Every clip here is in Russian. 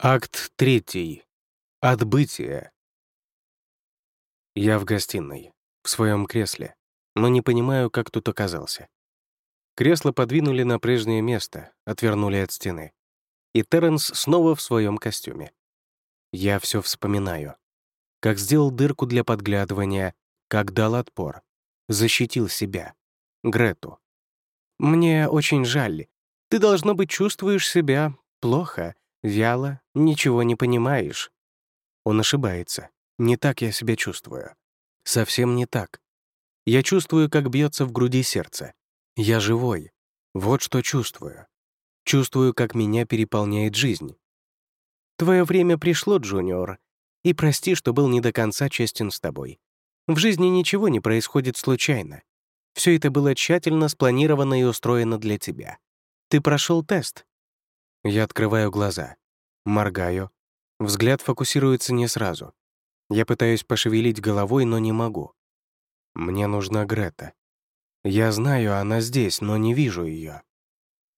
Акт третий. Отбытие. Я в гостиной, в своем кресле, но не понимаю, как тут оказался. Кресло подвинули на прежнее место, отвернули от стены. И Терренс снова в своем костюме. Я все вспоминаю. Как сделал дырку для подглядывания, как дал отпор. Защитил себя. Грету. «Мне очень жаль. Ты, должно быть, чувствуешь себя плохо, вяло, ничего не понимаешь. Он ошибается. Не так я себя чувствую. Совсем не так. Я чувствую, как бьется в груди сердце. Я живой. Вот что чувствую. Чувствую, как меня переполняет жизнь. Твое время пришло, Джуниор, и прости, что был не до конца честен с тобой. В жизни ничего не происходит случайно. Все это было тщательно спланировано и устроено для тебя. Ты прошел тест, я открываю глаза, моргаю. Взгляд фокусируется не сразу. Я пытаюсь пошевелить головой, но не могу. Мне нужна Грета. Я знаю, она здесь, но не вижу ее.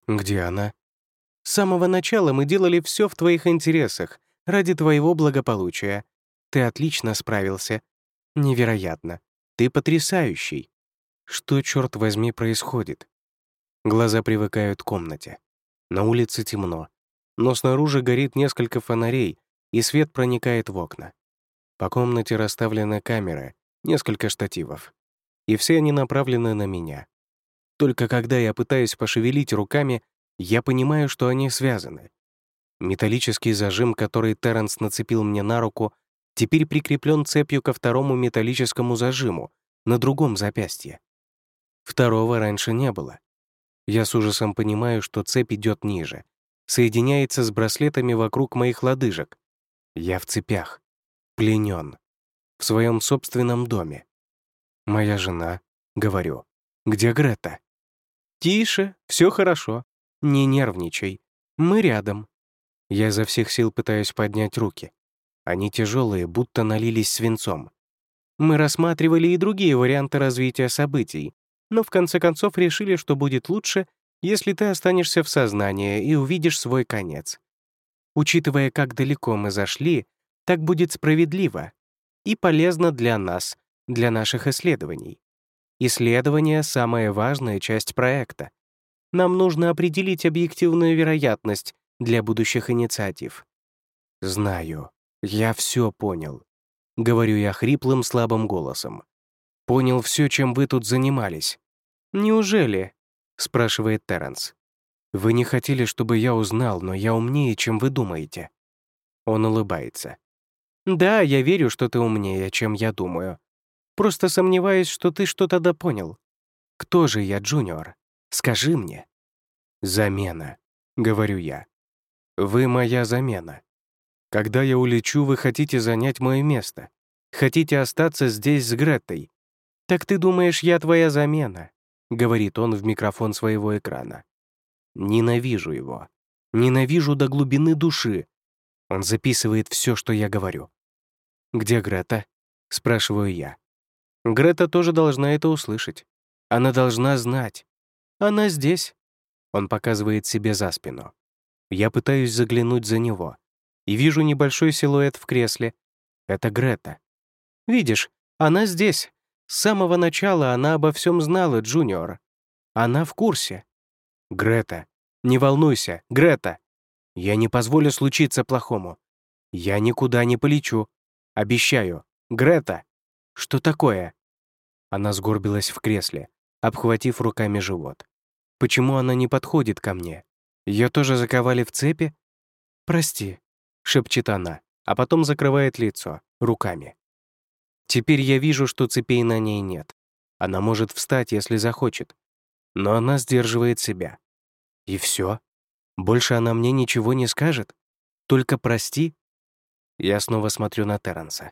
Где она? С самого начала мы делали все в твоих интересах, ради твоего благополучия. Ты отлично справился. Невероятно. Ты потрясающий. Что, черт возьми, происходит? Глаза привыкают к комнате. На улице темно, но снаружи горит несколько фонарей, и свет проникает в окна. По комнате расставлены камеры, несколько штативов. И все они направлены на меня. Только когда я пытаюсь пошевелить руками, я понимаю, что они связаны. Металлический зажим, который Терренс нацепил мне на руку, теперь прикреплен цепью ко второму металлическому зажиму на другом запястье. Второго раньше не было. Я с ужасом понимаю, что цепь идет ниже, соединяется с браслетами вокруг моих лодыжек. Я в цепях, пленен, в своем собственном доме. Моя жена, говорю, где Грета? Тише, все хорошо, не нервничай, мы рядом. Я изо всех сил пытаюсь поднять руки. Они тяжелые, будто налились свинцом. Мы рассматривали и другие варианты развития событий, но в конце концов решили, что будет лучше, если ты останешься в сознании и увидишь свой конец. Учитывая, как далеко мы зашли, так будет справедливо и полезно для нас, для наших исследований. Исследование — самая важная часть проекта. Нам нужно определить объективную вероятность для будущих инициатив. Знаю, я все понял. Говорю я хриплым, слабым голосом. Понял все, чем вы тут занимались. «Неужели?» — спрашивает Терренс. «Вы не хотели, чтобы я узнал, но я умнее, чем вы думаете». Он улыбается. «Да, я верю, что ты умнее, чем я думаю. Просто сомневаюсь, что ты что-то допонял. Кто же я, Джуниор? Скажи мне». «Замена», — говорю я. «Вы моя замена. Когда я улечу, вы хотите занять мое место. Хотите остаться здесь с Греттой. Так ты думаешь, я твоя замена? — говорит он в микрофон своего экрана. «Ненавижу его. Ненавижу до глубины души». Он записывает все, что я говорю. «Где Грета?» — спрашиваю я. Грета тоже должна это услышать. Она должна знать. Она здесь. Он показывает себе за спину. Я пытаюсь заглянуть за него и вижу небольшой силуэт в кресле. Это Грета. Видишь, она здесь. С самого начала она обо всем знала, Джуниор. Она в курсе. Грета, не волнуйся, Грета. Я не позволю случиться плохому. Я никуда не полечу. Обещаю. Грета. Что такое? Она сгорбилась в кресле, обхватив руками живот. Почему она не подходит ко мне? Ее тоже заковали в цепи? Прости, шепчет она, а потом закрывает лицо руками. Теперь я вижу, что цепей на ней нет. Она может встать, если захочет. Но она сдерживает себя. И все. Больше она мне ничего не скажет. Только прости. Я снова смотрю на Терренса.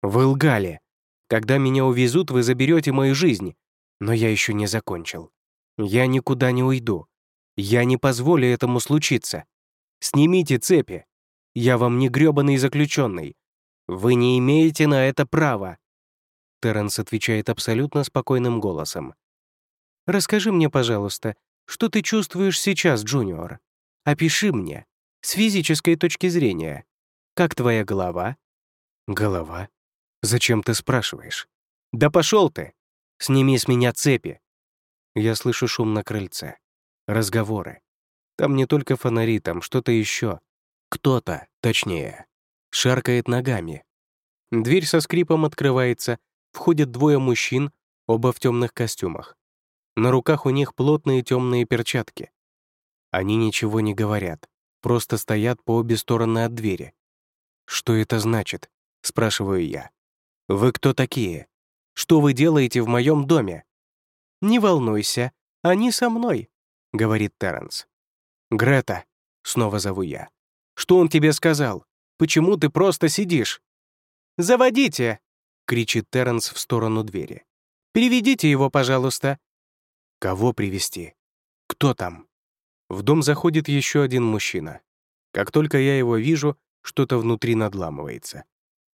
Вы лгали. Когда меня увезут, вы заберете мою жизнь. Но я еще не закончил. Я никуда не уйду. Я не позволю этому случиться. Снимите цепи. Я вам не грёбаный заключенный. Вы не имеете на это права!» Терренс отвечает абсолютно спокойным голосом. «Расскажи мне, пожалуйста, что ты чувствуешь сейчас, Джуниор? Опиши мне. С физической точки зрения. Как твоя голова?» «Голова? Зачем ты спрашиваешь?» «Да пошел ты! Сними с меня цепи!» Я слышу шум на крыльце. Разговоры. Там не только фонари, там что-то еще. Кто-то, точнее, шаркает ногами. Дверь со скрипом открывается, входят двое мужчин, оба в темных костюмах. На руках у них плотные темные перчатки. Они ничего не говорят, просто стоят по обе стороны от двери. «Что это значит?» — спрашиваю я. «Вы кто такие? Что вы делаете в моем доме?» «Не волнуйся, они со мной», — говорит Терренс. «Грета», — снова зову я. «Что он тебе сказал? Почему ты просто сидишь?» «Заводите!» — кричит Терренс в сторону двери. «Переведите его, пожалуйста». «Кого привести? Кто там?» В дом заходит еще один мужчина. Как только я его вижу, что-то внутри надламывается.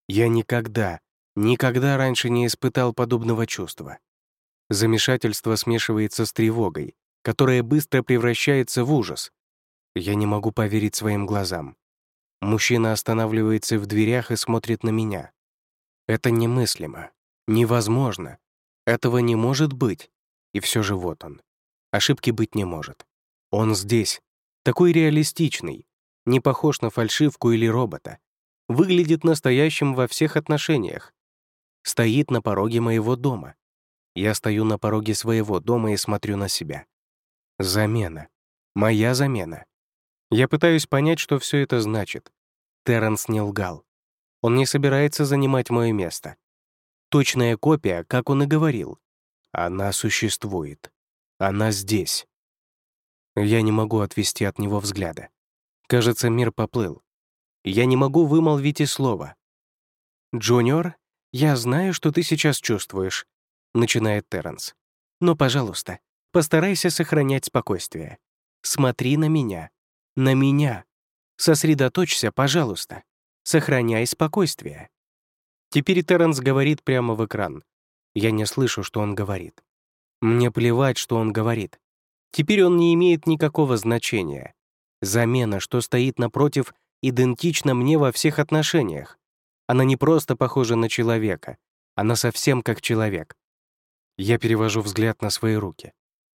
Я никогда, никогда раньше не испытал подобного чувства. Замешательство смешивается с тревогой, которая быстро превращается в ужас. Я не могу поверить своим глазам. Мужчина останавливается в дверях и смотрит на меня. Это немыслимо, невозможно. Этого не может быть. И все же вот он. Ошибки быть не может. Он здесь, такой реалистичный, не похож на фальшивку или робота. Выглядит настоящим во всех отношениях. Стоит на пороге моего дома. Я стою на пороге своего дома и смотрю на себя. Замена. Моя замена. Я пытаюсь понять, что все это значит. Терренс не лгал. Он не собирается занимать мое место. Точная копия, как он и говорил. Она существует. Она здесь. Я не могу отвести от него взгляда. Кажется, мир поплыл. Я не могу вымолвить и слова. «Джуниор, я знаю, что ты сейчас чувствуешь», — начинает Терренс. «Но, пожалуйста, постарайся сохранять спокойствие. Смотри на меня. На меня. Сосредоточься, пожалуйста. Сохраняй спокойствие». Теперь Терренс говорит прямо в экран. Я не слышу, что он говорит. Мне плевать, что он говорит. Теперь он не имеет никакого значения. Замена, что стоит напротив, идентична мне во всех отношениях. Она не просто похожа на человека, она совсем как человек. Я перевожу взгляд на свои руки.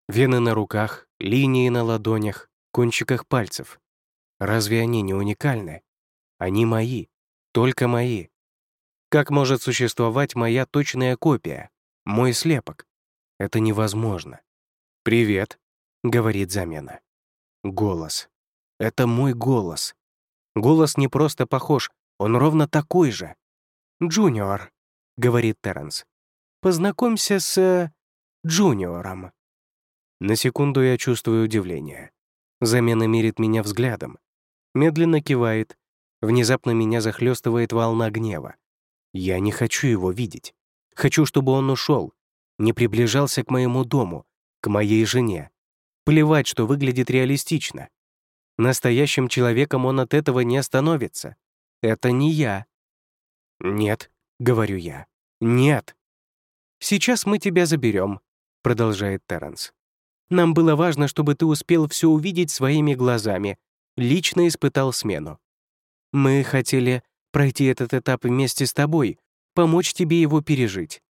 Вены на руках, линии на ладонях, кончиках пальцев. Разве они не уникальны? Они мои, только мои. Как может существовать моя точная копия, мой слепок? Это невозможно. «Привет», — говорит замена. Голос. Это мой голос. Голос не просто похож, он ровно такой же. «Джуниор», — говорит Терренс, — «познакомься с... Э, Джуниором». На секунду я чувствую удивление. Замена мерит меня взглядом. Медленно кивает. Внезапно меня захлестывает волна гнева. Я не хочу его видеть. Хочу, чтобы он ушел, не приближался к моему дому, к моей жене. Плевать, что выглядит реалистично. Настоящим человеком он от этого не становится. Это не я. «Нет», — говорю я. «Нет». «Сейчас мы тебя заберем», — продолжает Терренс. «Нам было важно, чтобы ты успел все увидеть своими глазами, лично испытал смену. Мы хотели пройти этот этап вместе с тобой, помочь тебе его пережить.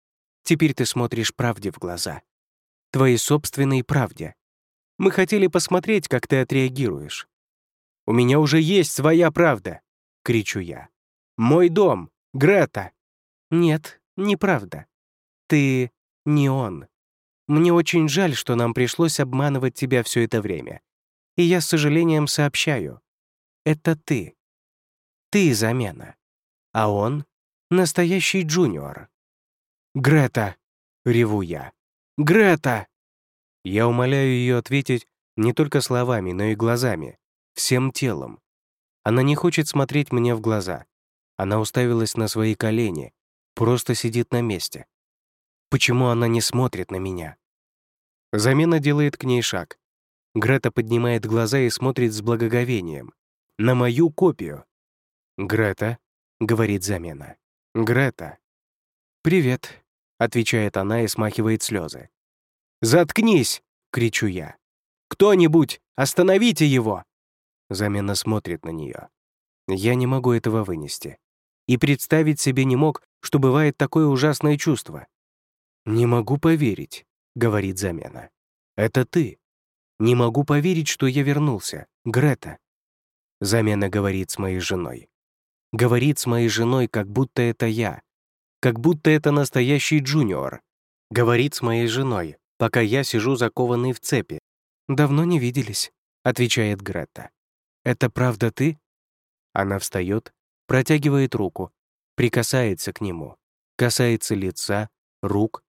Теперь ты смотришь правде в глаза. Твоей собственной правде. Мы хотели посмотреть, как ты отреагируешь. У меня уже есть своя правда!» — кричу я. «Мой дом! Грета!» «Нет, неправда. Ты не он. Мне очень жаль, что нам пришлось обманывать тебя все это время. И я с сожалением сообщаю. Это ты. Ты замена. А он — настоящий джуниор. «Грета!» — реву я. «Грета!» Я умоляю ее ответить не только словами, но и глазами всем телом. Она не хочет смотреть мне в глаза. Она уставилась на свои колени, просто сидит на месте. Почему она не смотрит на меня? Замена делает к ней шаг. Грета поднимает глаза и смотрит с благоговением. На мою копию. «Грета», — говорит замена. «Грета». «Привет», — отвечает она и смахивает слезы. «Заткнись!» — кричу я. «Кто-нибудь, остановите его!» Замена смотрит на нее. Я не могу этого вынести. И представить себе не мог, что бывает такое ужасное чувство. «Не могу поверить», — говорит замена. «Это ты. Не могу поверить, что я вернулся. Грета». Замена говорит с моей женой. Говорит с моей женой, как будто это я. Как будто это настоящий джуниор. Говорит с моей женой, пока я сижу закованный в цепи. «Давно не виделись», — отвечает Грета. «Это правда ты?» Она встает, протягивает руку, прикасается к нему, касается лица, рук.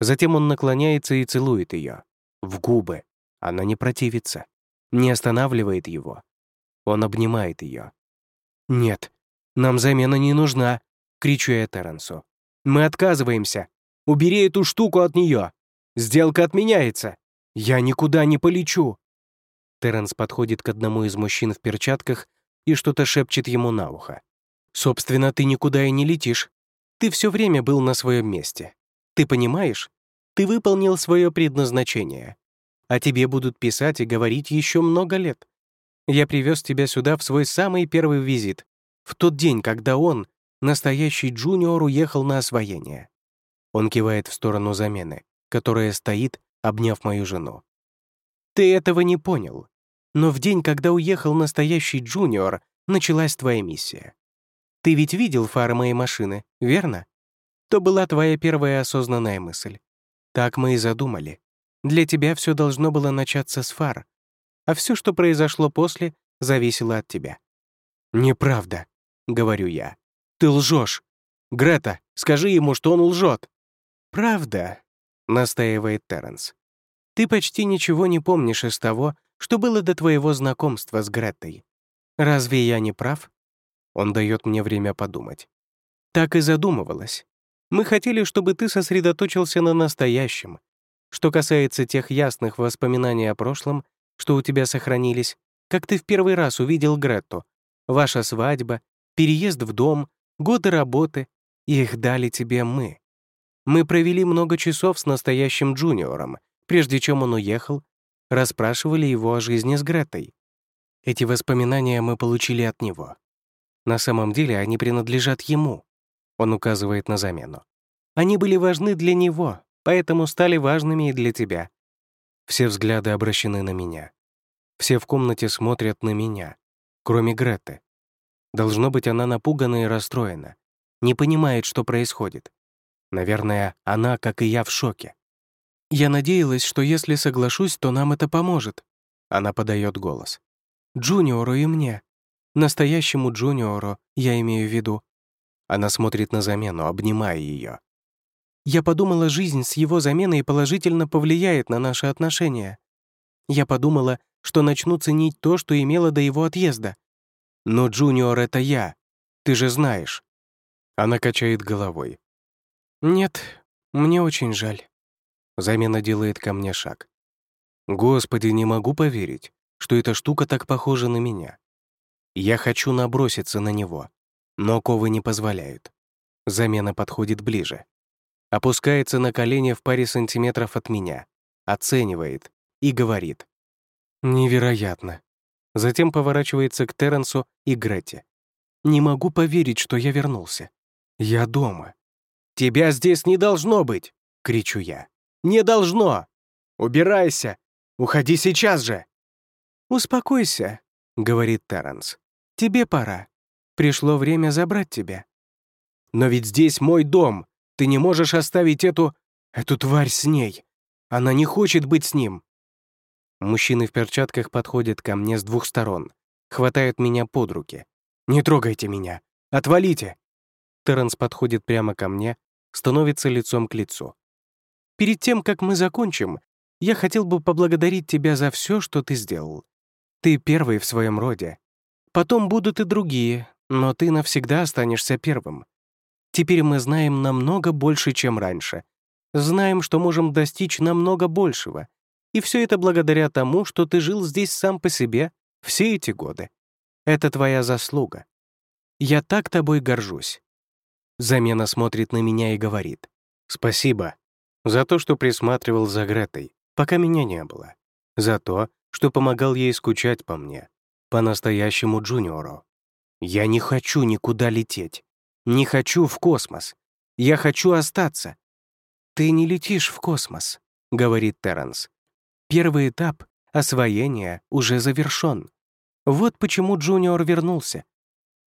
Затем он наклоняется и целует ее. В губы. Она не противится, не останавливает его. Он обнимает ее. «Нет, нам замена не нужна», — кричу я Терренсу. «Мы отказываемся. Убери эту штуку от нее. Сделка отменяется. Я никуда не полечу». Терренс подходит к одному из мужчин в перчатках и что-то шепчет ему на ухо. «Собственно, ты никуда и не летишь. Ты все время был на своем месте. Ты понимаешь? Ты выполнил свое предназначение. А тебе будут писать и говорить еще много лет. Я привез тебя сюда в свой самый первый визит, в тот день, когда он, настоящий джуниор, уехал на освоение». Он кивает в сторону замены, которая стоит, обняв мою жену. «Ты этого не понял. Но в день, когда уехал настоящий джуниор, началась твоя миссия. Ты ведь видел фары моей машины, верно? То была твоя первая осознанная мысль. Так мы и задумали. Для тебя все должно было начаться с фар, а все, что произошло после, зависело от тебя. «Неправда», — говорю я. «Ты лжешь. Грета, скажи ему, что он лжет». «Правда», — настаивает Терренс. «Ты почти ничего не помнишь из того, что было до твоего знакомства с Гретой. Разве я не прав? Он дает мне время подумать. Так и задумывалась. Мы хотели, чтобы ты сосредоточился на настоящем. Что касается тех ясных воспоминаний о прошлом, что у тебя сохранились, как ты в первый раз увидел Гретту, ваша свадьба, переезд в дом, годы работы, их дали тебе мы. Мы провели много часов с настоящим джуниором, прежде чем он уехал расспрашивали его о жизни с Гретой. Эти воспоминания мы получили от него. На самом деле они принадлежат ему. Он указывает на замену. Они были важны для него, поэтому стали важными и для тебя. Все взгляды обращены на меня. Все в комнате смотрят на меня, кроме Греты. Должно быть, она напугана и расстроена, не понимает, что происходит. Наверное, она, как и я, в шоке. Я надеялась, что если соглашусь, то нам это поможет. Она подает голос. Джуниору и мне. Настоящему Джуниору, я имею в виду. Она смотрит на замену, обнимая ее. Я подумала, жизнь с его заменой положительно повлияет на наши отношения. Я подумала, что начну ценить то, что имела до его отъезда. Но Джуниор — это я, ты же знаешь. Она качает головой. Нет, мне очень жаль. Замена делает ко мне шаг. Господи, не могу поверить, что эта штука так похожа на меня. Я хочу наброситься на него, но ковы не позволяют. Замена подходит ближе. Опускается на колени в паре сантиметров от меня, оценивает и говорит. «Невероятно». Затем поворачивается к Терренсу и Грете. «Не могу поверить, что я вернулся. Я дома». «Тебя здесь не должно быть!» — кричу я. Не должно! Убирайся! Уходи сейчас же!» «Успокойся», — говорит Терренс. «Тебе пора. Пришло время забрать тебя». «Но ведь здесь мой дом. Ты не можешь оставить эту... эту тварь с ней. Она не хочет быть с ним». Мужчины в перчатках подходят ко мне с двух сторон, хватают меня под руки. «Не трогайте меня! Отвалите!» Терренс подходит прямо ко мне, становится лицом к лицу. Перед тем, как мы закончим, я хотел бы поблагодарить тебя за все, что ты сделал. Ты первый в своем роде. Потом будут и другие, но ты навсегда останешься первым. Теперь мы знаем намного больше, чем раньше. Знаем, что можем достичь намного большего. И все это благодаря тому, что ты жил здесь сам по себе все эти годы. Это твоя заслуга. Я так тобой горжусь. Замена смотрит на меня и говорит. «Спасибо. За то, что присматривал за Гретой, пока меня не было. За то, что помогал ей скучать по мне. По-настоящему Джуниору. Я не хочу никуда лететь. Не хочу в космос. Я хочу остаться. «Ты не летишь в космос», — говорит Терренс. «Первый этап освоения уже завершен. Вот почему Джуниор вернулся.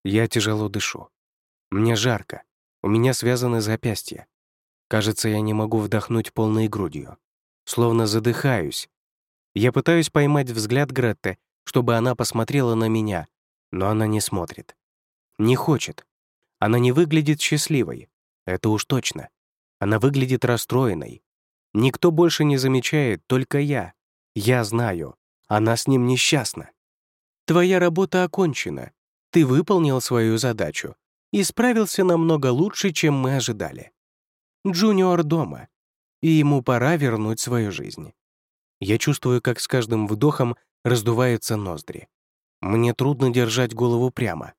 Я тяжело дышу. Мне жарко. У меня связаны запястья. Кажется, я не могу вдохнуть полной грудью. Словно задыхаюсь. Я пытаюсь поймать взгляд Гретты, чтобы она посмотрела на меня, но она не смотрит. Не хочет. Она не выглядит счастливой. Это уж точно. Она выглядит расстроенной. Никто больше не замечает, только я. Я знаю. Она с ним несчастна. Твоя работа окончена. Ты выполнил свою задачу и справился намного лучше, чем мы ожидали. Джуниор дома, и ему пора вернуть свою жизнь. Я чувствую, как с каждым вдохом раздуваются ноздри. Мне трудно держать голову прямо.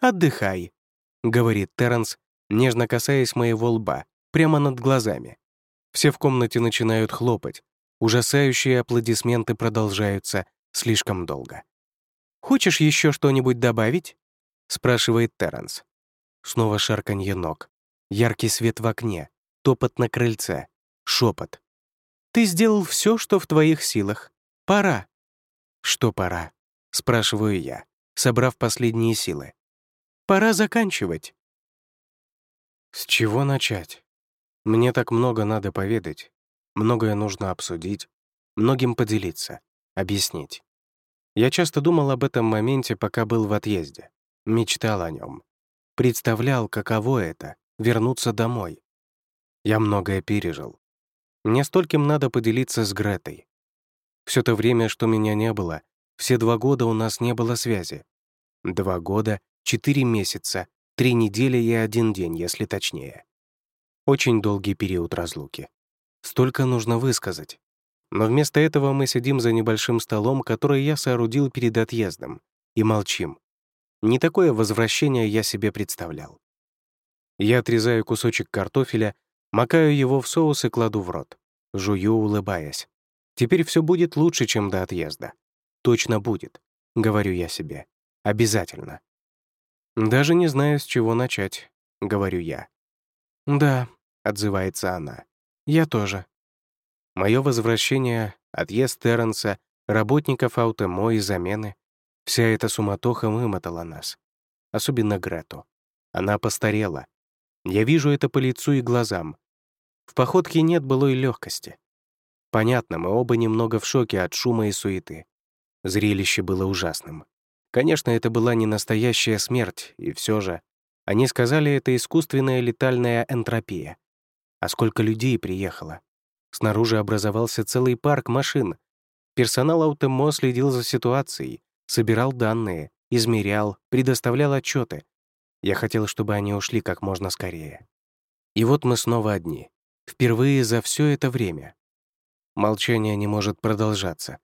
«Отдыхай», — говорит Терренс, нежно касаясь моего лба, прямо над глазами. Все в комнате начинают хлопать. Ужасающие аплодисменты продолжаются слишком долго. «Хочешь еще что-нибудь добавить?» — спрашивает Терренс. Снова шарканье ног. Яркий свет в окне, топот на крыльце, шепот. «Ты сделал все, что в твоих силах. Пора». «Что пора?» — спрашиваю я, собрав последние силы. «Пора заканчивать». С чего начать? Мне так много надо поведать, многое нужно обсудить, многим поделиться, объяснить. Я часто думал об этом моменте, пока был в отъезде, мечтал о нем, представлял, каково это — вернуться домой. Я многое пережил. Мне стольким надо поделиться с Гретой. Все то время, что меня не было, все два года у нас не было связи. Два года, четыре месяца, три недели и один день, если точнее. Очень долгий период разлуки. Столько нужно высказать. Но вместо этого мы сидим за небольшим столом, который я соорудил перед отъездом, и молчим. Не такое возвращение я себе представлял. Я отрезаю кусочек картофеля, макаю его в соус и кладу в рот. Жую, улыбаясь. Теперь все будет лучше, чем до отъезда. Точно будет, говорю я себе. Обязательно. Даже не знаю, с чего начать, говорю я. «Да», — отзывается она, — «я тоже». Мое возвращение, отъезд Терренса, работников Аутемо и замены — вся эта суматоха вымотала нас. Особенно Грету. Она постарела. Я вижу это по лицу и глазам. В походке нет былой легкости. Понятно, мы оба немного в шоке от шума и суеты. Зрелище было ужасным. Конечно, это была не настоящая смерть, и все же они сказали, это искусственная летальная энтропия. А сколько людей приехало? Снаружи образовался целый парк машин. Персонал Аутемо следил за ситуацией, собирал данные, измерял, предоставлял отчеты. Я хотел, чтобы они ушли как можно скорее. И вот мы снова одни. Впервые за все это время. Молчание не может продолжаться.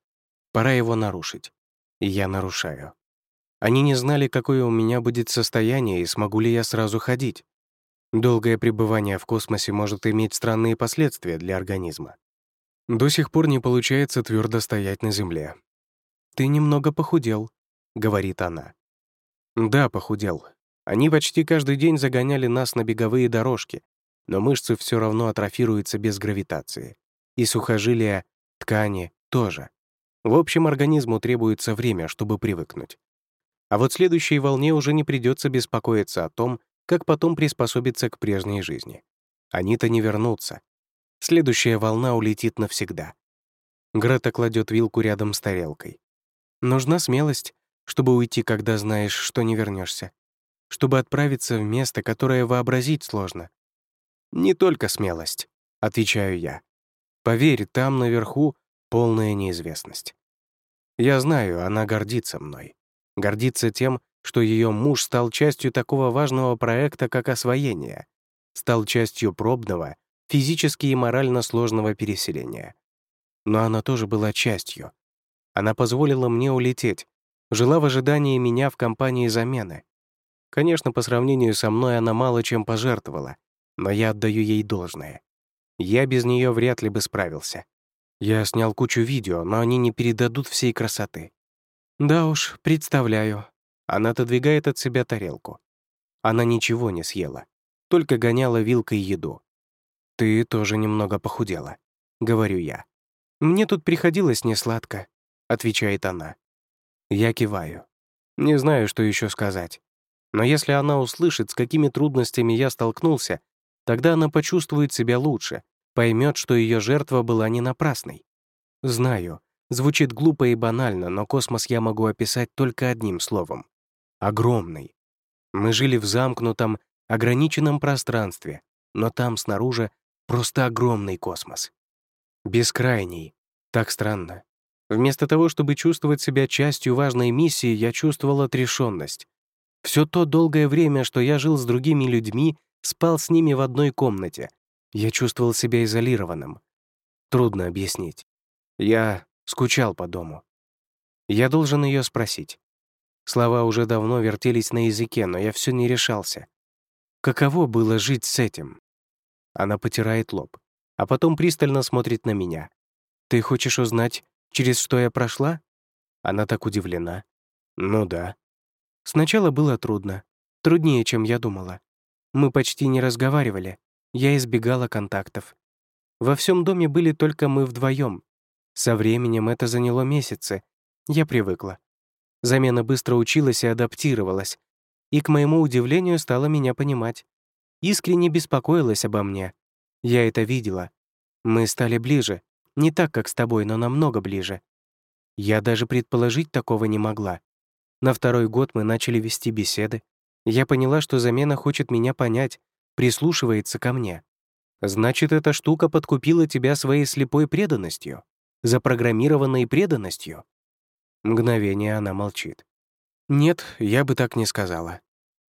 Пора его нарушить. И я нарушаю. Они не знали, какое у меня будет состояние и смогу ли я сразу ходить. Долгое пребывание в космосе может иметь странные последствия для организма. До сих пор не получается твердо стоять на Земле. «Ты немного похудел», — говорит она. «Да, похудел. Они почти каждый день загоняли нас на беговые дорожки, но мышцы все равно атрофируются без гравитации. И сухожилия, ткани тоже. В общем, организму требуется время, чтобы привыкнуть. А вот следующей волне уже не придется беспокоиться о том, как потом приспособиться к прежней жизни. Они-то не вернутся. Следующая волна улетит навсегда. Грета кладет вилку рядом с тарелкой. Нужна смелость, чтобы уйти, когда знаешь, что не вернешься, чтобы отправиться в место, которое вообразить сложно. «Не только смелость», — отвечаю я. «Поверь, там наверху полная неизвестность. Я знаю, она гордится мной гордится тем, что ее муж стал частью такого важного проекта, как освоение, стал частью пробного, физически и морально сложного переселения. Но она тоже была частью. Она позволила мне улететь, жила в ожидании меня в компании замены. Конечно, по сравнению со мной она мало чем пожертвовала, но я отдаю ей должное. Я без нее вряд ли бы справился. Я снял кучу видео, но они не передадут всей красоты. Да уж, представляю. Она отодвигает от себя тарелку. Она ничего не съела, только гоняла вилкой еду. «Ты тоже немного похудела», — говорю я. «Мне тут приходилось несладко», — отвечает она. Я киваю. Не знаю, что еще сказать. Но если она услышит, с какими трудностями я столкнулся, тогда она почувствует себя лучше, поймет, что ее жертва была не напрасной. Знаю, звучит глупо и банально, но космос я могу описать только одним словом — огромный. Мы жили в замкнутом, ограниченном пространстве, но там снаружи просто огромный космос. Бескрайний. Так странно. Вместо того, чтобы чувствовать себя частью важной миссии, я чувствовал отрешенность. Все то долгое время, что я жил с другими людьми, спал с ними в одной комнате. Я чувствовал себя изолированным. Трудно объяснить. Я скучал по дому. Я должен ее спросить. Слова уже давно вертелись на языке, но я все не решался. Каково было жить с этим? Она потирает лоб, а потом пристально смотрит на меня. «Ты хочешь узнать, через что я прошла?» Она так удивлена. «Ну да». Сначала было трудно. Труднее, чем я думала. Мы почти не разговаривали. Я избегала контактов. Во всем доме были только мы вдвоем. Со временем это заняло месяцы. Я привыкла. Замена быстро училась и адаптировалась. И, к моему удивлению, стала меня понимать. Искренне беспокоилась обо мне. Я это видела. Мы стали ближе. Не так, как с тобой, но намного ближе. Я даже предположить такого не могла. На второй год мы начали вести беседы. Я поняла, что замена хочет меня понять, прислушивается ко мне. Значит, эта штука подкупила тебя своей слепой преданностью, запрограммированной преданностью. Мгновение она молчит. «Нет, я бы так не сказала.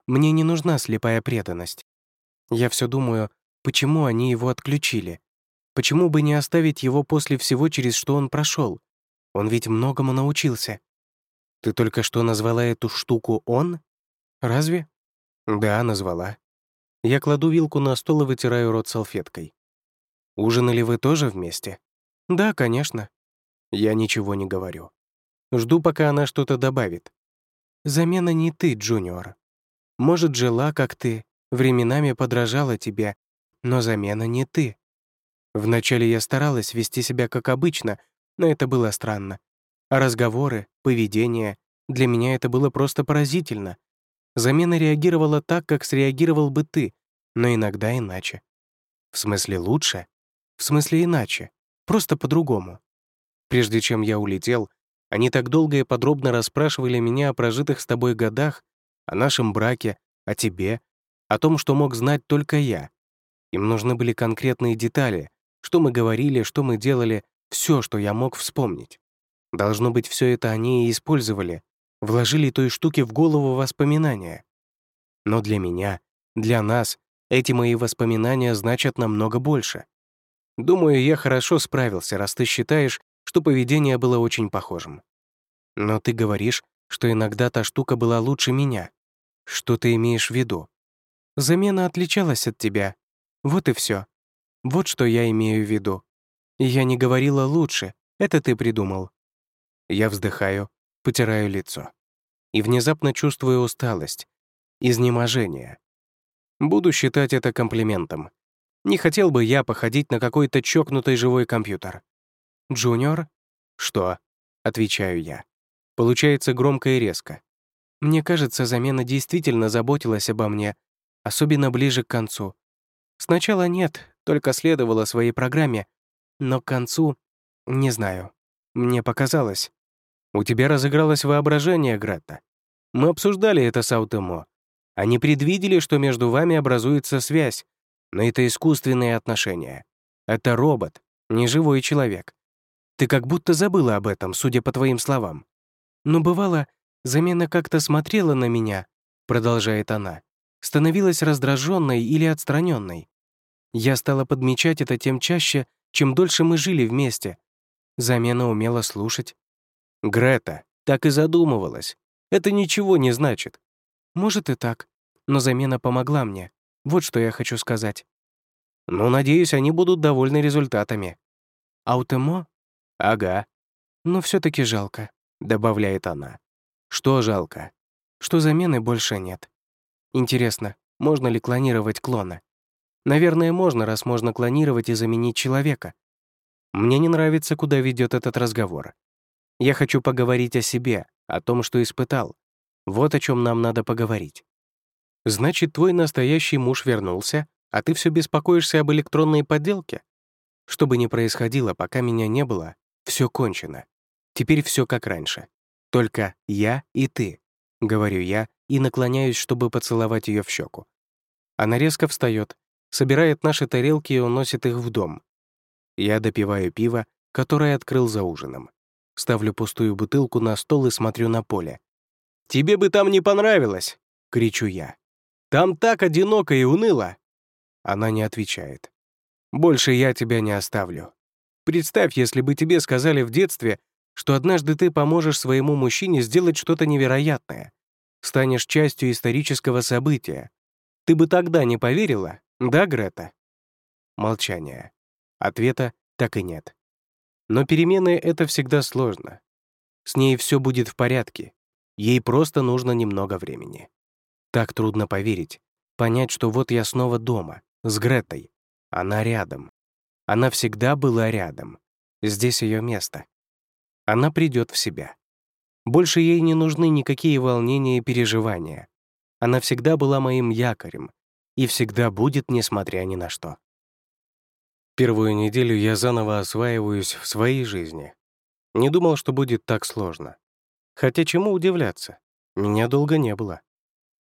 Мне не нужна слепая преданность. Я все думаю, почему они его отключили? Почему бы не оставить его после всего, через что он прошел? Он ведь многому научился. Ты только что назвала эту штуку «он»? Разве? Да, назвала. Я кладу вилку на стол и вытираю рот салфеткой. Ужинали вы тоже вместе? Да, конечно. Я ничего не говорю. Жду, пока она что-то добавит. Замена не ты, Джуниор. Может, жила, как ты, временами подражала тебе, но замена не ты. Вначале я старалась вести себя как обычно, но это было странно. А разговоры, поведение, для меня это было просто поразительно. Замена реагировала так, как среагировал бы ты, но иногда иначе. В смысле лучше? В смысле иначе. Просто по-другому. Прежде чем я улетел, они так долго и подробно расспрашивали меня о прожитых с тобой годах, о нашем браке, о тебе, о том, что мог знать только я. Им нужны были конкретные детали, что мы говорили, что мы делали, все, что я мог вспомнить. Должно быть, все это они и использовали, вложили той штуке в голову воспоминания. Но для меня, для нас, эти мои воспоминания значат намного больше. Думаю, я хорошо справился, раз ты считаешь, что поведение было очень похожим. Но ты говоришь, что иногда та штука была лучше меня. Что ты имеешь в виду? Замена отличалась от тебя. Вот и все. Вот что я имею в виду. я не говорила лучше, это ты придумал. Я вздыхаю, потираю лицо. И внезапно чувствую усталость, изнеможение. Буду считать это комплиментом. Не хотел бы я походить на какой-то чокнутый живой компьютер. «Джуниор?» «Что?» — отвечаю я. Получается громко и резко. Мне кажется, замена действительно заботилась обо мне, особенно ближе к концу. Сначала нет, только следовала своей программе, но к концу — не знаю. Мне показалось. У тебя разыгралось воображение, Гретта. Мы обсуждали это с Аутемо. Они предвидели, что между вами образуется связь, но это искусственные отношения. Это робот, не живой человек. Ты как будто забыла об этом, судя по твоим словам. Но бывало, замена как-то смотрела на меня, продолжает она, становилась раздраженной или отстраненной. Я стала подмечать это тем чаще, чем дольше мы жили вместе. Замена умела слушать. Грета так и задумывалась. Это ничего не значит. Может и так, но замена помогла мне. Вот что я хочу сказать. Ну, надеюсь, они будут довольны результатами. Аутемо Ага. Но все таки жалко. добавляет она. Что жалко? Что замены больше нет. Интересно, можно ли клонировать клона? Наверное, можно, раз можно клонировать и заменить человека. Мне не нравится, куда ведет этот разговор. Я хочу поговорить о себе, о том, что испытал. Вот о чем нам надо поговорить. Значит, твой настоящий муж вернулся, а ты все беспокоишься об электронной подделке? Что бы ни происходило, пока меня не было, все кончено. Теперь все как раньше. Только я и ты, говорю я и наклоняюсь, чтобы поцеловать ее в щеку. Она резко встает, собирает наши тарелки и уносит их в дом. Я допиваю пиво, которое открыл за ужином. Ставлю пустую бутылку на стол и смотрю на поле. «Тебе бы там не понравилось!» — кричу я. «Там так одиноко и уныло!» Она не отвечает. «Больше я тебя не оставлю. Представь, если бы тебе сказали в детстве, что однажды ты поможешь своему мужчине сделать что-то невероятное, станешь частью исторического события. Ты бы тогда не поверила, да, Грета?» Молчание. Ответа так и нет. Но перемены — это всегда сложно. С ней все будет в порядке. Ей просто нужно немного времени. Так трудно поверить, понять, что вот я снова дома, с Гретой. Она рядом. Она всегда была рядом. Здесь ее место. Она придет в себя. Больше ей не нужны никакие волнения и переживания. Она всегда была моим якорем и всегда будет, несмотря ни на что. Первую неделю я заново осваиваюсь в своей жизни. Не думал, что будет так сложно. Хотя чему удивляться? Меня долго не было.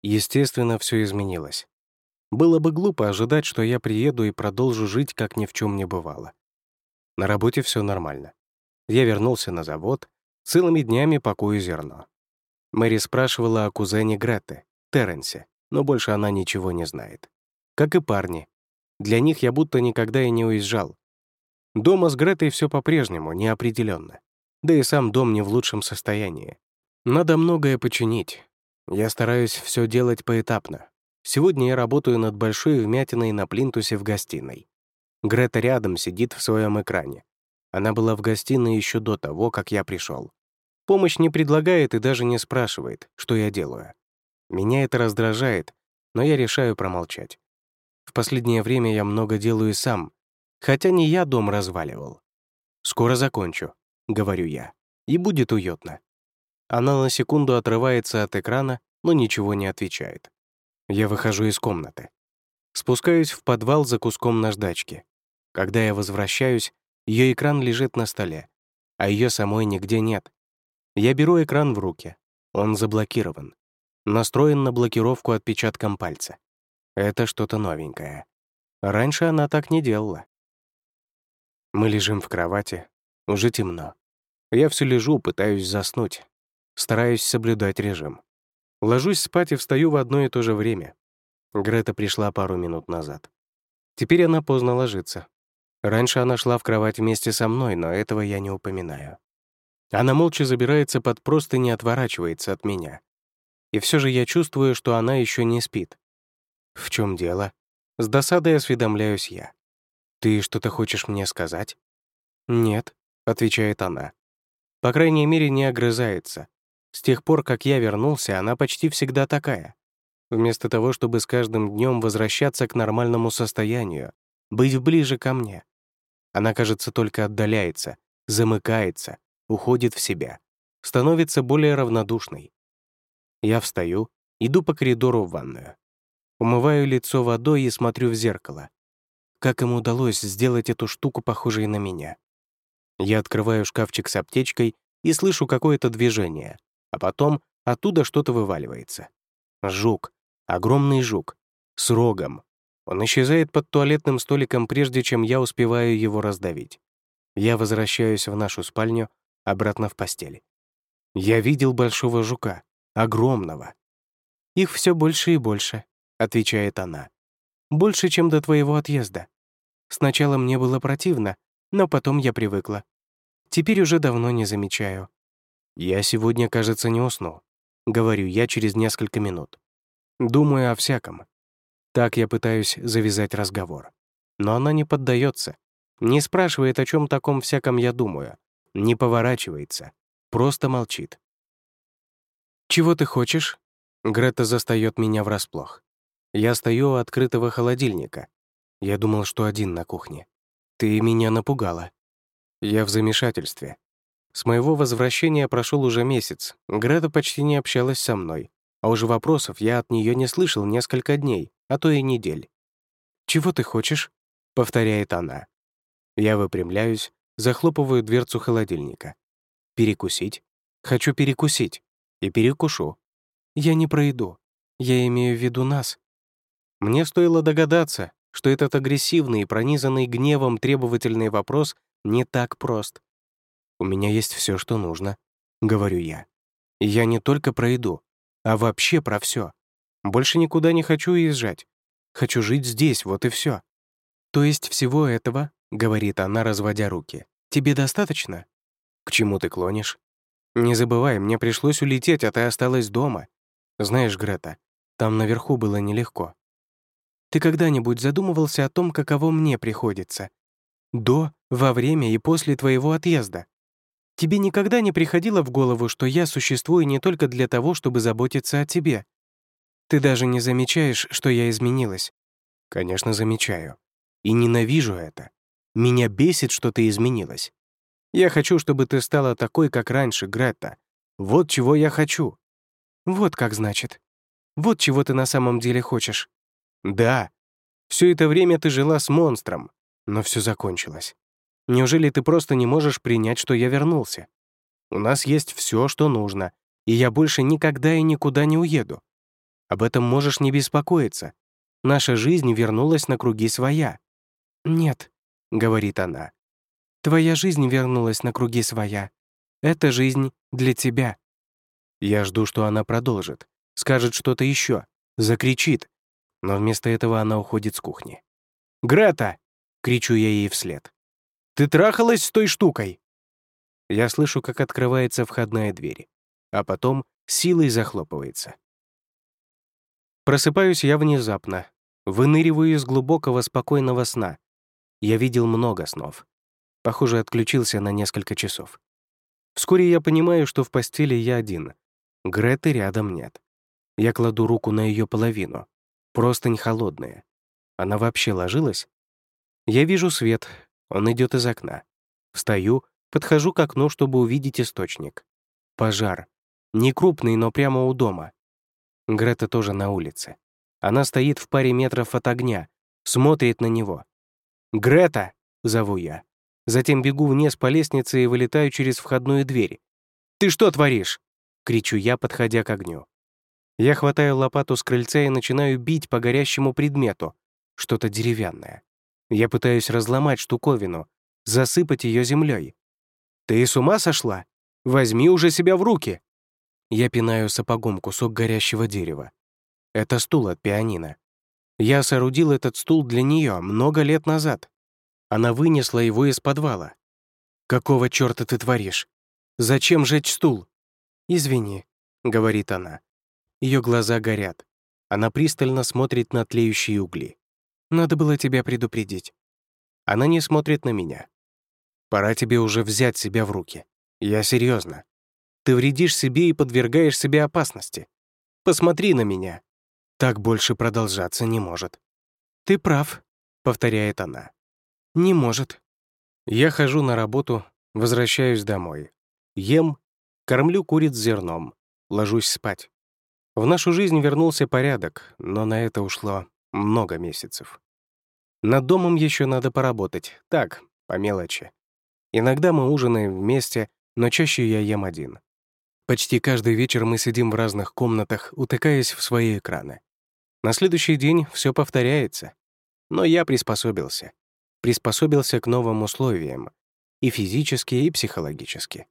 Естественно, все изменилось. Было бы глупо ожидать, что я приеду и продолжу жить, как ни в чем не бывало. На работе все нормально. Я вернулся на завод, целыми днями пакую зерно. Мэри спрашивала о кузене Гретте, Терренсе, но больше она ничего не знает. Как и парни, для них я будто никогда и не уезжал. Дома с Гретой все по-прежнему, неопределенно. Да и сам дом не в лучшем состоянии. Надо многое починить. Я стараюсь все делать поэтапно. Сегодня я работаю над большой вмятиной на плинтусе в гостиной. Грета рядом сидит в своем экране. Она была в гостиной еще до того, как я пришел. Помощь не предлагает и даже не спрашивает, что я делаю. Меня это раздражает, но я решаю промолчать. В последнее время я много делаю сам, хотя не я дом разваливал. «Скоро закончу», — говорю я, — «и будет уютно». Она на секунду отрывается от экрана, но ничего не отвечает. Я выхожу из комнаты. Спускаюсь в подвал за куском наждачки. Когда я возвращаюсь, ее экран лежит на столе, а ее самой нигде нет. Я беру экран в руки. Он заблокирован. Настроен на блокировку отпечатком пальца. Это что-то новенькое. Раньше она так не делала. Мы лежим в кровати. Уже темно. Я все лежу, пытаюсь заснуть. Стараюсь соблюдать режим. Ложусь спать и встаю в одно и то же время. Грета пришла пару минут назад. Теперь она поздно ложится. Раньше она шла в кровать вместе со мной, но этого я не упоминаю. Она молча забирается под просто не отворачивается от меня. И все же я чувствую, что она еще не спит. «В чем дело?» С досадой осведомляюсь я. «Ты что-то хочешь мне сказать?» «Нет», — отвечает она. По крайней мере, не огрызается. С тех пор, как я вернулся, она почти всегда такая. Вместо того, чтобы с каждым днем возвращаться к нормальному состоянию, быть ближе ко мне. Она, кажется, только отдаляется, замыкается, уходит в себя, становится более равнодушной. Я встаю, иду по коридору в ванную. Умываю лицо водой и смотрю в зеркало. Как им удалось сделать эту штуку похожей на меня? Я открываю шкафчик с аптечкой и слышу какое-то движение, а потом оттуда что-то вываливается. Жук. Огромный жук. С рогом. Он исчезает под туалетным столиком, прежде чем я успеваю его раздавить. Я возвращаюсь в нашу спальню, обратно в постель. Я видел большого жука. Огромного. Их все больше и больше отвечает она. «Больше, чем до твоего отъезда. Сначала мне было противно, но потом я привыкла. Теперь уже давно не замечаю. Я сегодня, кажется, не усну. Говорю я через несколько минут. Думаю о всяком. Так я пытаюсь завязать разговор. Но она не поддается, не спрашивает, о чем таком всяком я думаю, не поворачивается. просто молчит. «Чего ты хочешь?» Грета застаёт меня врасплох. Я стою у открытого холодильника. Я думал, что один на кухне. Ты меня напугала. Я в замешательстве. С моего возвращения прошел уже месяц. Грета почти не общалась со мной. А уже вопросов я от нее не слышал несколько дней, а то и недель. «Чего ты хочешь?» — повторяет она. Я выпрямляюсь, захлопываю дверцу холодильника. «Перекусить? Хочу перекусить. И перекушу. Я не пройду. Я имею в виду нас». Мне стоило догадаться, что этот агрессивный и пронизанный гневом требовательный вопрос не так прост. «У меня есть все, что нужно», — говорю я. Я не только про еду, а вообще про все. Больше никуда не хочу уезжать. Хочу жить здесь, вот и все. То есть всего этого, — говорит она, разводя руки, — тебе достаточно? К чему ты клонишь? Не забывай, мне пришлось улететь, а ты осталась дома. Знаешь, Грета, там наверху было нелегко. Ты когда-нибудь задумывался о том, каково мне приходится? До, во время и после твоего отъезда. Тебе никогда не приходило в голову, что я существую не только для того, чтобы заботиться о тебе? Ты даже не замечаешь, что я изменилась. Конечно, замечаю. И ненавижу это. Меня бесит, что ты изменилась. Я хочу, чтобы ты стала такой, как раньше, Гретта. Вот чего я хочу. Вот как значит. Вот чего ты на самом деле хочешь. Да, все это время ты жила с монстром, но все закончилось. Неужели ты просто не можешь принять, что я вернулся? У нас есть все, что нужно, и я больше никогда и никуда не уеду. Об этом можешь не беспокоиться. Наша жизнь вернулась на круги своя. «Нет», — говорит она, — «твоя жизнь вернулась на круги своя. Эта жизнь для тебя». Я жду, что она продолжит, скажет что-то еще, закричит, но вместо этого она уходит с кухни. «Грета!» — кричу я ей вслед. «Ты трахалась с той штукой?» Я слышу, как открывается входная дверь, а потом силой захлопывается. Просыпаюсь я внезапно, выныриваю из глубокого спокойного сна. Я видел много снов. Похоже, отключился на несколько часов. Вскоре я понимаю, что в постели я один. Греты рядом нет. Я кладу руку на ее половину. Простынь холодная. Она вообще ложилась? Я вижу свет, он идет из окна. Встаю, подхожу к окну, чтобы увидеть источник. Пожар. Не крупный, но прямо у дома. Грета тоже на улице. Она стоит в паре метров от огня, смотрит на него. «Грета!» — зову я. Затем бегу вниз по лестнице и вылетаю через входную дверь. «Ты что творишь?» — кричу я, подходя к огню. Я хватаю лопату с крыльца и начинаю бить по горящему предмету. Что-то деревянное. Я пытаюсь разломать штуковину, засыпать ее землей. «Ты с ума сошла? Возьми уже себя в руки!» Я пинаю сапогом кусок горящего дерева. Это стул от пианино. Я соорудил этот стул для нее много лет назад. Она вынесла его из подвала. «Какого черта ты творишь? Зачем жечь стул?» «Извини», — говорит она. Ее глаза горят. Она пристально смотрит на тлеющие угли. «Надо было тебя предупредить». Она не смотрит на меня. «Пора тебе уже взять себя в руки. Я серьезно. Ты вредишь себе и подвергаешь себе опасности. Посмотри на меня. Так больше продолжаться не может». «Ты прав», — повторяет она. «Не может». Я хожу на работу, возвращаюсь домой. Ем, кормлю куриц зерном, ложусь спать. В нашу жизнь вернулся порядок, но на это ушло много месяцев. Над домом еще надо поработать, так, по мелочи. Иногда мы ужинаем вместе, но чаще я ем один. Почти каждый вечер мы сидим в разных комнатах, утыкаясь в свои экраны. На следующий день все повторяется. Но я приспособился. Приспособился к новым условиям. И физически, и психологически.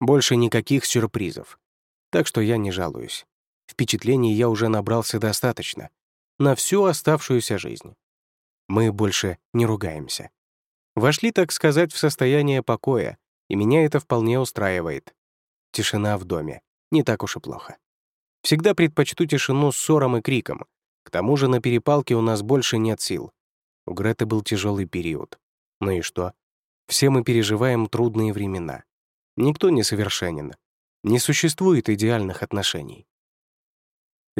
Больше никаких сюрпризов. Так что я не жалуюсь. Впечатлений я уже набрался достаточно. На всю оставшуюся жизнь. Мы больше не ругаемся. Вошли, так сказать, в состояние покоя, и меня это вполне устраивает. Тишина в доме. Не так уж и плохо. Всегда предпочту тишину ссором и криком. К тому же на перепалке у нас больше нет сил. У Греты был тяжелый период. Ну и что? Все мы переживаем трудные времена. Никто не совершенен. Не существует идеальных отношений.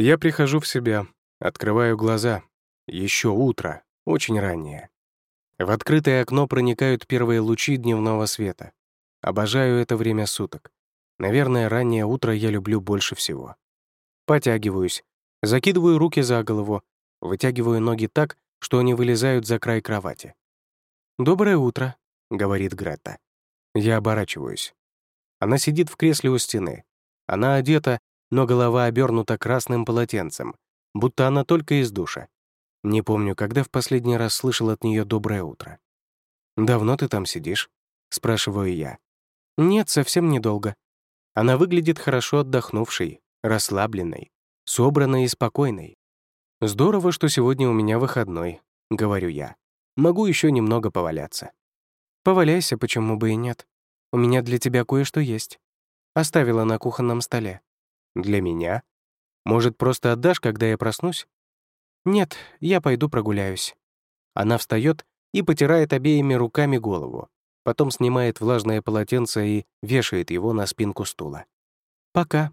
Я прихожу в себя, открываю глаза. Еще утро, очень раннее. В открытое окно проникают первые лучи дневного света. Обожаю это время суток. Наверное, раннее утро я люблю больше всего. Потягиваюсь, закидываю руки за голову, вытягиваю ноги так, что они вылезают за край кровати. «Доброе утро», — говорит Грета. Я оборачиваюсь. Она сидит в кресле у стены. Она одета, но голова обернута красным полотенцем, будто она только из душа. Не помню, когда в последний раз слышал от нее «доброе утро». «Давно ты там сидишь?» — спрашиваю я. «Нет, совсем недолго». Она выглядит хорошо отдохнувшей, расслабленной, собранной и спокойной. «Здорово, что сегодня у меня выходной», — говорю я. «Могу еще немного поваляться». «Поваляйся, почему бы и нет. У меня для тебя кое-что есть». Оставила на кухонном столе. «Для меня? Может, просто отдашь, когда я проснусь?» «Нет, я пойду прогуляюсь». Она встает и потирает обеими руками голову. Потом снимает влажное полотенце и вешает его на спинку стула. «Пока».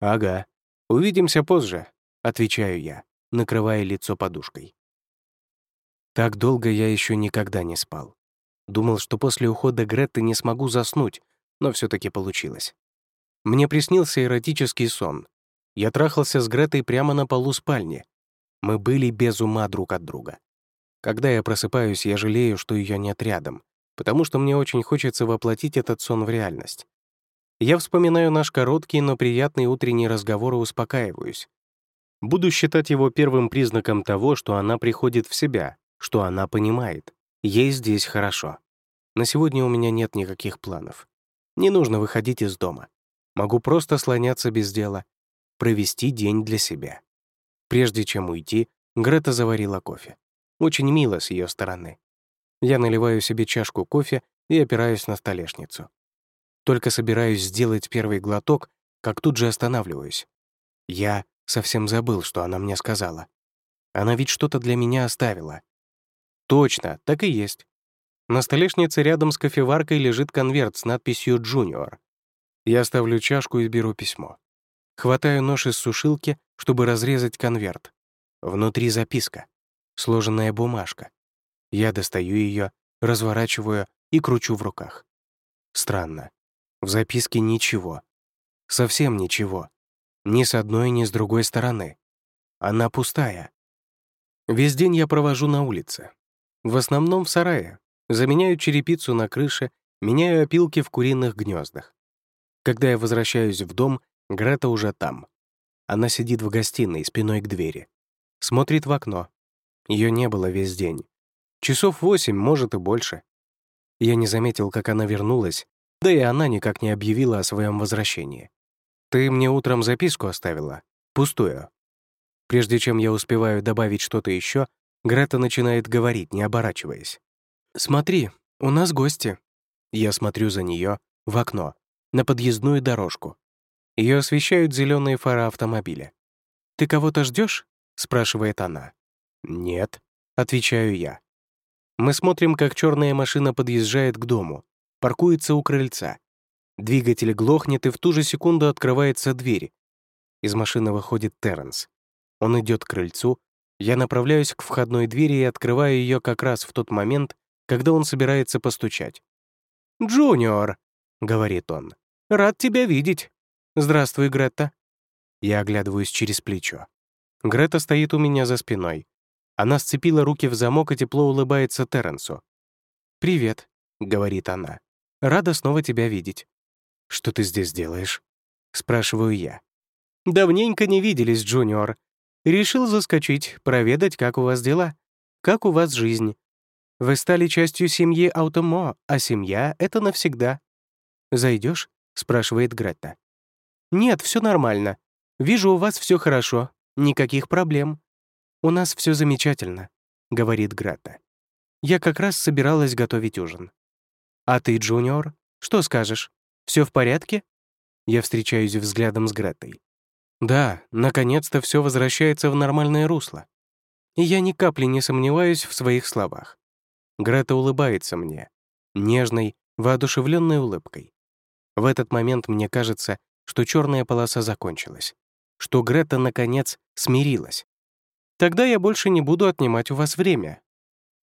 «Ага. Увидимся позже», — отвечаю я, накрывая лицо подушкой. Так долго я еще никогда не спал. Думал, что после ухода Гретты не смогу заснуть, но все таки получилось. Мне приснился эротический сон. Я трахался с Гретой прямо на полу спальни. Мы были без ума друг от друга. Когда я просыпаюсь, я жалею, что ее нет рядом, потому что мне очень хочется воплотить этот сон в реальность. Я вспоминаю наш короткий, но приятный утренний разговор и успокаиваюсь. Буду считать его первым признаком того, что она приходит в себя, что она понимает. Ей здесь хорошо. На сегодня у меня нет никаких планов. Не нужно выходить из дома. Могу просто слоняться без дела, провести день для себя. Прежде чем уйти, Грета заварила кофе. Очень мило с ее стороны. Я наливаю себе чашку кофе и опираюсь на столешницу. Только собираюсь сделать первый глоток, как тут же останавливаюсь. Я совсем забыл, что она мне сказала. Она ведь что-то для меня оставила. Точно, так и есть. На столешнице рядом с кофеваркой лежит конверт с надписью «Джуниор». Я ставлю чашку и беру письмо. Хватаю нож из сушилки, чтобы разрезать конверт. Внутри записка, сложенная бумажка. Я достаю ее, разворачиваю и кручу в руках. Странно. В записке ничего. Совсем ничего. Ни с одной, ни с другой стороны. Она пустая. Весь день я провожу на улице. В основном в сарае. Заменяю черепицу на крыше, меняю опилки в куриных гнездах. Когда я возвращаюсь в дом, Грета уже там. Она сидит в гостиной, спиной к двери. Смотрит в окно. Ее не было весь день. Часов восемь, может, и больше. Я не заметил, как она вернулась, да и она никак не объявила о своем возвращении. «Ты мне утром записку оставила? Пустую». Прежде чем я успеваю добавить что-то еще, Грета начинает говорить, не оборачиваясь. «Смотри, у нас гости». Я смотрю за нее в окно, на подъездную дорожку. Ее освещают зеленые фары автомобиля. «Ты кого-то ждешь? спрашивает она. «Нет», — отвечаю я. Мы смотрим, как черная машина подъезжает к дому, паркуется у крыльца. Двигатель глохнет, и в ту же секунду открывается дверь. Из машины выходит Терренс. Он идет к крыльцу, я направляюсь к входной двери и открываю ее как раз в тот момент, когда он собирается постучать. «Джуниор», — говорит он, — «рад тебя видеть». «Здравствуй, Гретта». Я оглядываюсь через плечо. Грета стоит у меня за спиной. Она сцепила руки в замок и тепло улыбается Терренсу. «Привет», — говорит она. «Рада снова тебя видеть». «Что ты здесь делаешь?» — спрашиваю я. «Давненько не виделись, Джуниор. Решил заскочить, проведать, как у вас дела, как у вас жизнь. Вы стали частью семьи Аутомо, а семья — это навсегда. Зайдешь? Спрашивает Гретта. «Нет, все нормально. Вижу, у вас все хорошо. Никаких проблем. У нас все замечательно», — говорит Гретта. «Я как раз собиралась готовить ужин». «А ты, Джуниор, что скажешь? Все в порядке?» Я встречаюсь взглядом с Гретой. Да, наконец-то все возвращается в нормальное русло. И я ни капли не сомневаюсь в своих словах. Грета улыбается мне, нежной, воодушевленной улыбкой. В этот момент мне кажется, что черная полоса закончилась, что Грета, наконец, смирилась. «Тогда я больше не буду отнимать у вас время.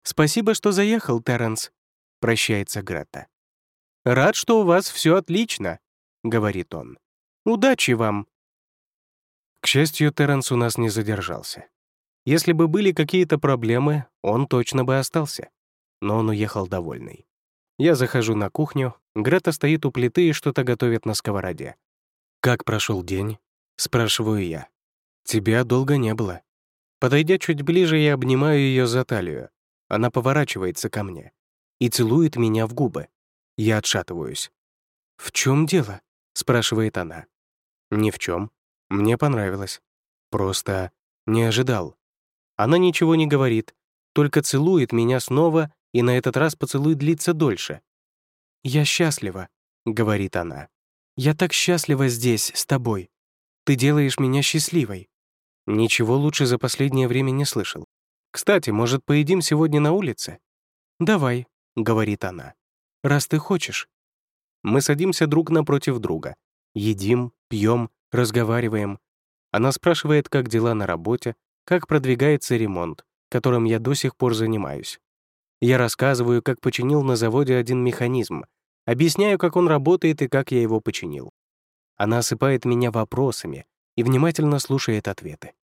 Спасибо, что заехал, Терренс», — прощается Грета. «Рад, что у вас все отлично», — говорит он. «Удачи вам!» К счастью, Терренс у нас не задержался. Если бы были какие-то проблемы, он точно бы остался. Но он уехал довольный. Я захожу на кухню, Грета стоит у плиты и что-то готовит на сковороде. «Как прошел день?» — спрашиваю я. «Тебя долго не было». Подойдя чуть ближе, я обнимаю ее за талию. Она поворачивается ко мне и целует меня в губы. Я отшатываюсь. «В чем дело?» — спрашивает она. «Ни в чем. Мне понравилось. Просто не ожидал». Она ничего не говорит, только целует меня снова, и на этот раз поцелуй длится дольше. «Я счастлива», — говорит она. «Я так счастлива здесь, с тобой. Ты делаешь меня счастливой». Ничего лучше за последнее время не слышал. «Кстати, может, поедим сегодня на улице?» «Давай», — говорит она, — «раз ты хочешь». Мы садимся друг напротив друга. Едим, пьем, разговариваем. Она спрашивает, как дела на работе, как продвигается ремонт, которым я до сих пор занимаюсь. Я рассказываю, как починил на заводе один механизм, объясняю, как он работает и как я его починил. Она осыпает меня вопросами и внимательно слушает ответы.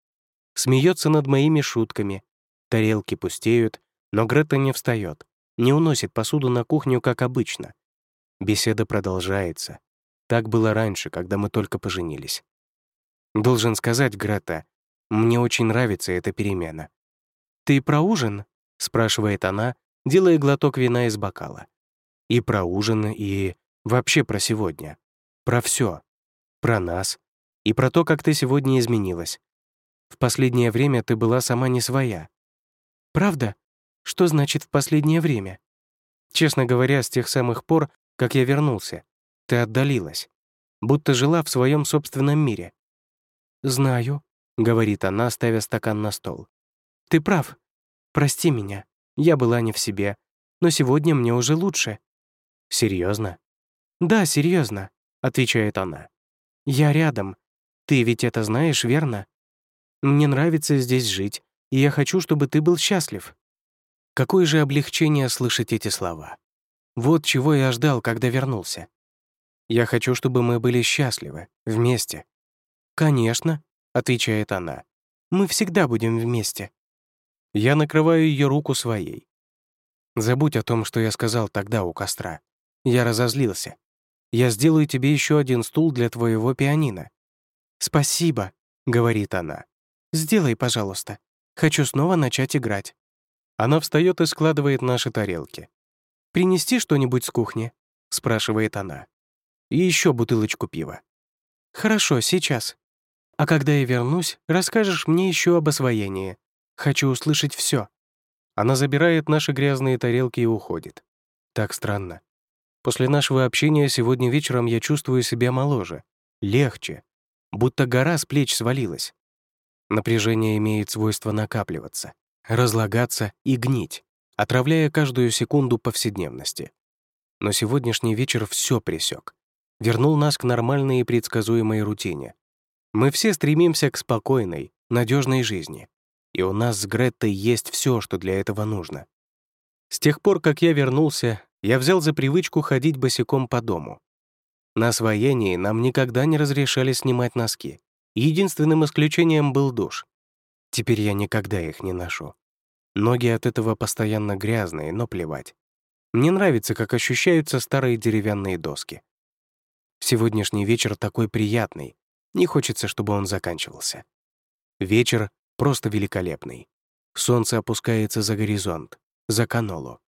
Смеется над моими шутками, тарелки пустеют, но Грета не встает, не уносит посуду на кухню, как обычно. Беседа продолжается. Так было раньше, когда мы только поженились. Должен сказать, Грета, мне очень нравится эта перемена. «Ты про ужин?» — спрашивает она, делая глоток вина из бокала. И про ужин, и вообще про сегодня. Про все. Про нас. И про то, как ты сегодня изменилась. В последнее время ты была сама не своя. Правда? Что значит «в последнее время»? Честно говоря, с тех самых пор, как я вернулся, ты отдалилась. Будто жила в своем собственном мире. «Знаю», — говорит она, ставя стакан на стол. «Ты прав. Прости меня. Я была не в себе. Но сегодня мне уже лучше». Серьезно? «Да, серьезно, отвечает она. «Я рядом. Ты ведь это знаешь, верно? Мне нравится здесь жить, и я хочу, чтобы ты был счастлив». Какое же облегчение слышать эти слова. Вот чего я ждал, когда вернулся. Я хочу, чтобы мы были счастливы, вместе. «Конечно», — отвечает она. «Мы всегда будем вместе». Я накрываю ее руку своей. Забудь о том, что я сказал тогда у костра. Я разозлился. Я сделаю тебе еще один стул для твоего пианино. «Спасибо», — говорит она. «Сделай, пожалуйста. Хочу снова начать играть». Она встает и складывает наши тарелки. «Принести что-нибудь с кухни?» — спрашивает она. «И еще бутылочку пива». «Хорошо, сейчас. А когда я вернусь, расскажешь мне еще об освоении. Хочу услышать все. Она забирает наши грязные тарелки и уходит. Так странно. После нашего общения сегодня вечером я чувствую себя моложе, легче, будто гора с плеч свалилась. Напряжение имеет свойство накапливаться разлагаться и гнить, отравляя каждую секунду повседневности. Но сегодняшний вечер все пресек, вернул нас к нормальной и предсказуемой рутине. Мы все стремимся к спокойной, надежной жизни, и у нас с Греттой есть все, что для этого нужно. С тех пор, как я вернулся, я взял за привычку ходить босиком по дому. На освоении нам никогда не разрешали снимать носки. Единственным исключением был душ. Теперь я никогда их не ношу. Ноги от этого постоянно грязные, но плевать. Мне нравится, как ощущаются старые деревянные доски. Сегодняшний вечер такой приятный. Не хочется, чтобы он заканчивался. Вечер просто великолепный. Солнце опускается за горизонт, за канолу.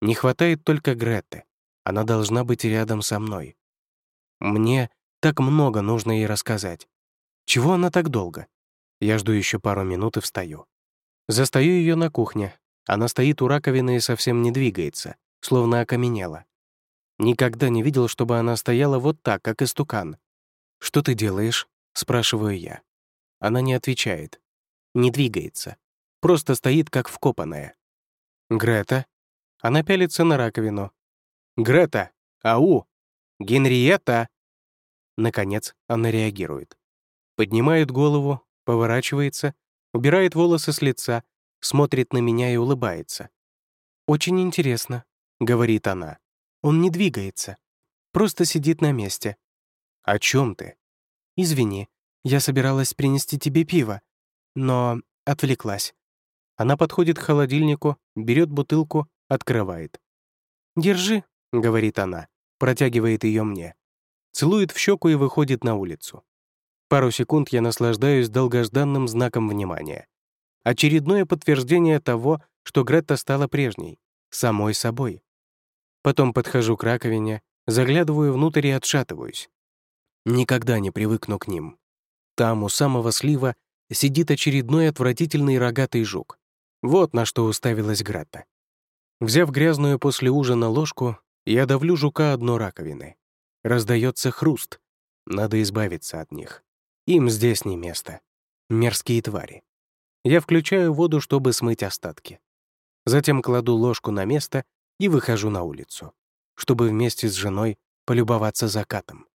Не хватает только Гретты. Она должна быть рядом со мной. Мне так много нужно ей рассказать. Чего она так долго? Я жду еще пару минут и встаю. Застаю ее на кухне. Она стоит у раковины и совсем не двигается, словно окаменела. Никогда не видел, чтобы она стояла вот так, как истукан. «Что ты делаешь?» — спрашиваю я. Она не отвечает. Не двигается. Просто стоит, как вкопанная. «Грета?» Она пялится на раковину. «Грета! Ау!» Генриетта!» Наконец она реагирует. Поднимает голову, поворачивается, убирает волосы с лица, смотрит на меня и улыбается. «Очень интересно», — говорит она. «Он не двигается. Просто сидит на месте». «О чем ты?» «Извини, я собиралась принести тебе пиво, но отвлеклась». Она подходит к холодильнику, берет бутылку, открывает. «Держи», — говорит она, протягивает ее мне. Целует в щеку и выходит на улицу. Пару секунд я наслаждаюсь долгожданным знаком внимания. Очередное подтверждение того, что Гретта стала прежней, самой собой. Потом подхожу к раковине, заглядываю внутрь и отшатываюсь. Никогда не привыкну к ним. Там, у самого слива, сидит очередной отвратительный рогатый жук. Вот на что уставилась Гретта. Взяв грязную после ужина ложку, я давлю жука одно раковины. Раздается хруст. Надо избавиться от них. Им здесь не место. Мерзкие твари. Я включаю воду, чтобы смыть остатки. Затем кладу ложку на место и выхожу на улицу, чтобы вместе с женой полюбоваться закатом.